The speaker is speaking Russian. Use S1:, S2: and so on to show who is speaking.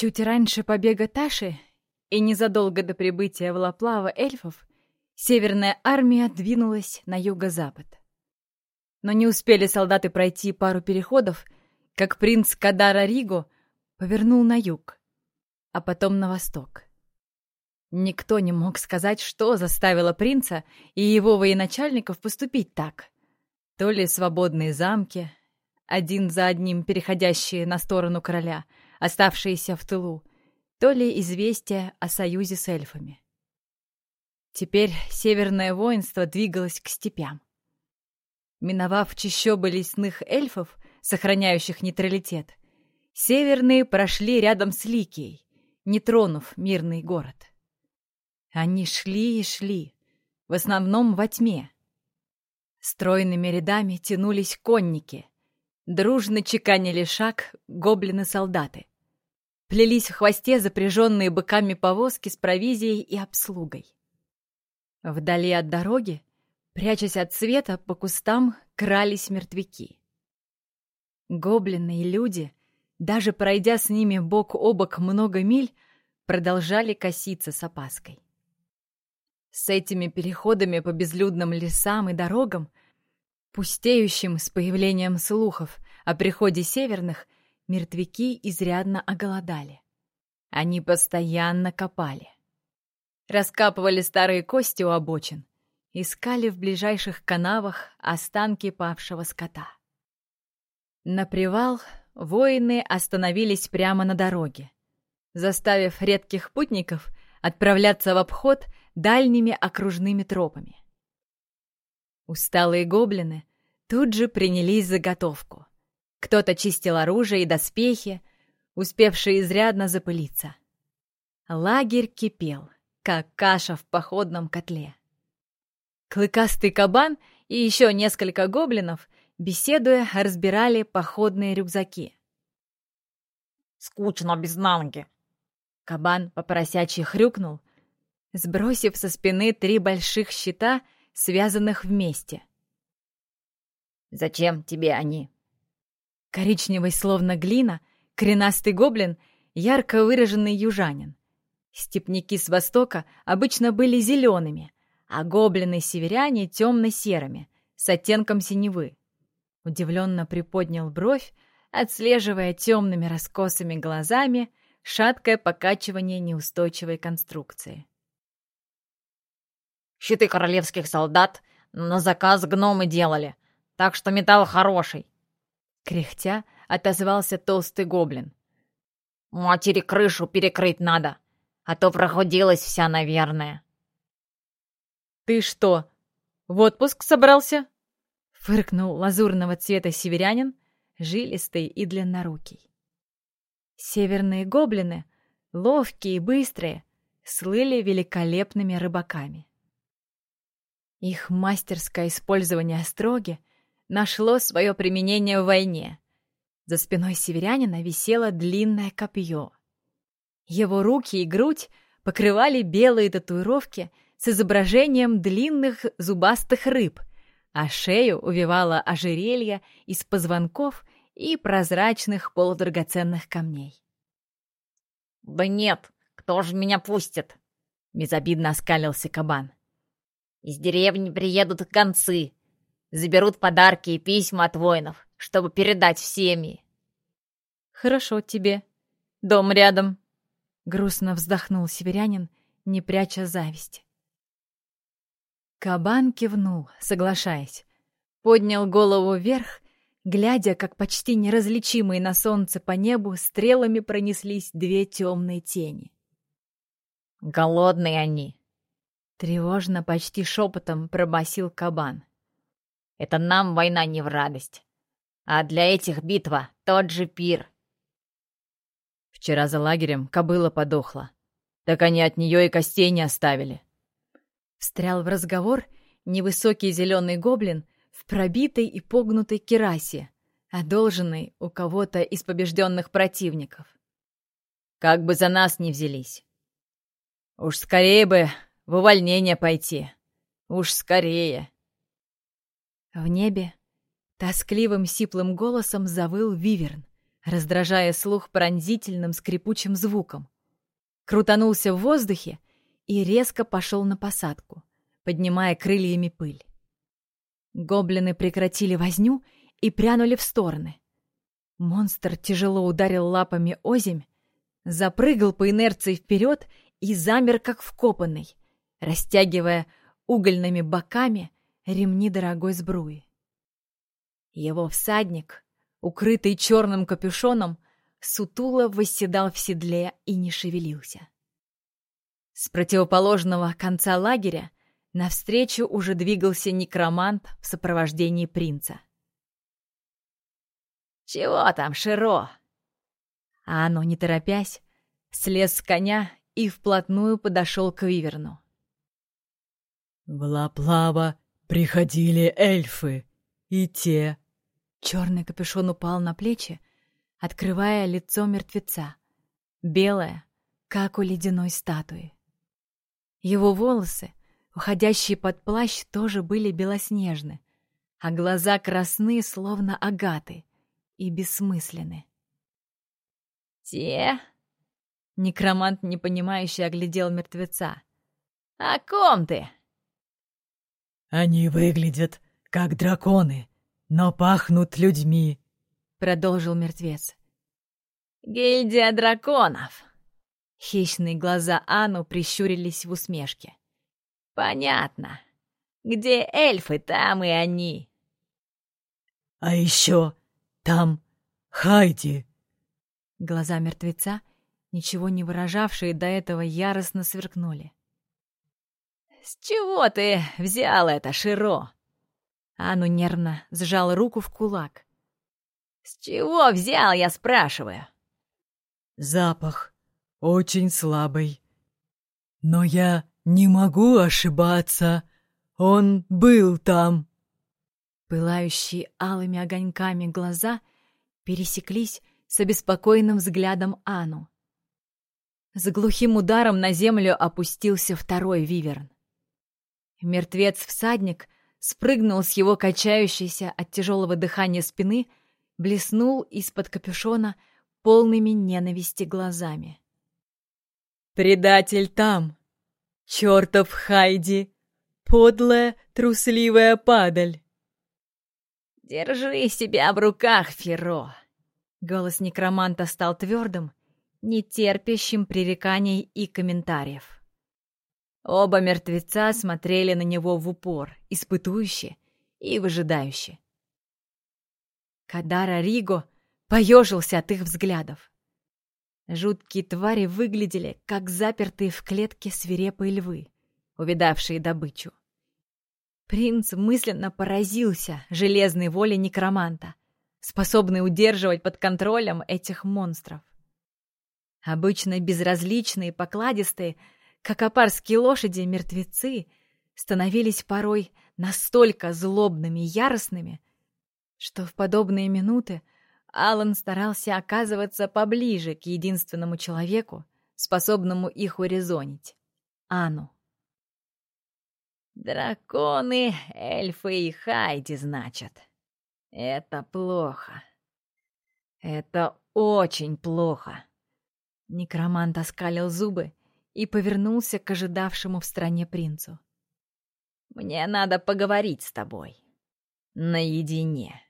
S1: Чуть раньше побега Таши и незадолго до прибытия в Лаплава эльфов Северная армия двинулась на юго-запад. Но не успели солдаты пройти пару переходов, как принц Кадара Риго повернул на юг, а потом на восток. Никто не мог сказать, что заставило принца и его военачальников поступить так. То ли свободные замки, один за одним переходящие на сторону короля, оставшиеся в тылу, то ли известие о союзе с эльфами. Теперь северное воинство двигалось к степям. Миновав чащобы лесных эльфов, сохраняющих нейтралитет, северные прошли рядом с Ликией, не тронув мирный город. Они шли и шли, в основном во тьме. Стройными рядами тянулись конники, дружно чеканили шаг гоблины-солдаты. Плелись в хвосте запряженные быками повозки с провизией и обслугой. Вдали от дороги, прячась от света, по кустам крались мертвяки. Гоблины и люди, даже пройдя с ними бок о бок много миль, продолжали коситься с опаской. С этими переходами по безлюдным лесам и дорогам, пустеющим с появлением слухов о приходе северных, мертвяки изрядно оголодали. Они постоянно копали раскапывали старые кости у обочин, искали в ближайших канавах останки павшего скота. На привал воины остановились прямо на дороге, заставив редких путников отправляться в обход дальними окружными тропами. Усталые гоблины тут же принялись за готовку. Кто-то чистил оружие и доспехи, успевшие изрядно запылиться. Лагерь кипел — как каша в походном котле. Клыкастый кабан и еще несколько гоблинов, беседуя, разбирали походные рюкзаки.
S2: «Скучно без Нанги!»
S1: Кабан попросячий хрюкнул, сбросив со спины три больших щита, связанных вместе.
S2: «Зачем тебе они?»
S1: Коричневый, словно глина, коренастый гоблин, ярко выраженный южанин. Степняки с востока обычно были зелеными, а гоблины-северяне темно-серыми, с оттенком синевы. Удивленно приподнял бровь, отслеживая темными раскосыми глазами шаткое покачивание неустойчивой конструкции.
S2: «Щиты королевских солдат на заказ гномы делали, так что металл хороший!»
S1: Кряхтя отозвался толстый гоблин.
S2: «Матери крышу перекрыть надо!» а то проходилась вся, наверное.
S1: «Ты что, в отпуск собрался?» — фыркнул лазурного цвета северянин, жилистый и длиннорукий. Северные гоблины, ловкие и быстрые, слыли великолепными рыбаками. Их мастерское использование остроги нашло свое применение в войне. За спиной северянина висело длинное копье — его руки и грудь покрывали белые татуировки с изображением длинных зубастых рыб, а шею увивало ожерелье из позвонков и прозрачных полудрагоценных камней.
S2: «Да нет, кто же меня пустит?» — безобидно оскалился кабан. «Из деревни приедут концы, заберут подарки и письма от воинов, чтобы передать в семьи».
S1: «Хорошо тебе. Дом рядом», Грустно вздохнул северянин, не пряча зависти. Кабан кивнул, соглашаясь. Поднял голову вверх, глядя, как почти неразличимые на солнце по небу стрелами пронеслись две темные тени.
S2: «Голодные они!»
S1: Тревожно, почти шепотом пробасил кабан.
S2: «Это нам война не в радость, а для этих битва тот же пир.
S3: Вчера за лагерем кобыла подохла. Так они от нее и костей не оставили.
S1: Встрял в разговор невысокий зеленый гоблин в пробитой и погнутой керасе, одолженной у кого-то из побежденных противников.
S3: Как бы за нас не взялись. Уж скорее бы в увольнение пойти. Уж скорее.
S1: В небе тоскливым сиплым голосом завыл виверн, раздражая слух пронзительным скрипучим звуком. Крутанулся в воздухе и резко пошел на посадку, поднимая крыльями пыль. Гоблины прекратили возню и прянули в стороны. Монстр тяжело ударил лапами озимь, запрыгал по инерции вперед и замер, как вкопанный, растягивая угольными боками ремни дорогой сбруи. Его всадник, укрытый черным капюшоном, сутуло восседал в седле и не шевелился. С противоположного конца лагеря навстречу уже двигался некромант в сопровождении принца.
S2: «Чего там, Широ?»
S1: А оно, не торопясь, слез с коня и вплотную подошел к Виверну.
S3: «В Лаплава приходили эльфы, и те...»
S1: Черный капюшон упал на плечи, открывая лицо мертвеца, белое, как у ледяной статуи. Его волосы, уходящие под плащ, тоже были белоснежны, а глаза красны, словно агаты, и бессмысленны.
S2: «Те?»
S1: Некромант, непонимающе, оглядел мертвеца.
S2: «О ком ты?»
S3: «Они выглядят как драконы, но пахнут людьми», —
S1: продолжил мертвец.
S2: «Гильдия драконов!»
S1: Хищные глаза Ану прищурились в усмешке.
S2: «Понятно. Где эльфы, там и они».
S3: «А еще там Хайди!»
S1: Глаза мертвеца, ничего не выражавшие до этого, яростно сверкнули.
S2: «С чего ты взял это, Широ?»
S1: Ану нервно сжал руку в кулак.
S2: «С чего взял, я спрашиваю?»
S3: «Запах очень слабый. Но я не могу ошибаться. Он был там».
S1: Пылающие алыми огоньками глаза пересеклись с обеспокоенным взглядом Ану. С глухим ударом на землю опустился второй виверн. Мертвец-всадник спрыгнул с его качающейся от тяжелого дыхания спины, блеснул из-под капюшона полными ненависти глазами.
S3: «Предатель там! Чертов Хайди! Подлая, трусливая падаль!»
S2: «Держи себя в руках, Феро!»
S1: Голос некроманта стал твердым, нетерпящим пререканий и комментариев. Оба мертвеца смотрели на него в упор, испытующе и выжидающе. Кадара Риго поежился от их взглядов. Жуткие твари выглядели, как запертые в клетке свирепые львы, увидавшие добычу. Принц мысленно поразился железной воле некроманта, способной удерживать под контролем этих монстров. Обычно безразличные, покладистые — как апарские лошади, мертвецы становились порой настолько злобными и яростными, что в подобные минуты Алан старался оказываться поближе к единственному человеку, способному их урезонить — Ану.
S2: «Драконы, эльфы и хайди, значит. Это плохо. Это очень плохо».
S1: Некромант оскалил зубы и повернулся к ожидавшему в стране принцу.
S2: «Мне надо поговорить с тобой. Наедине».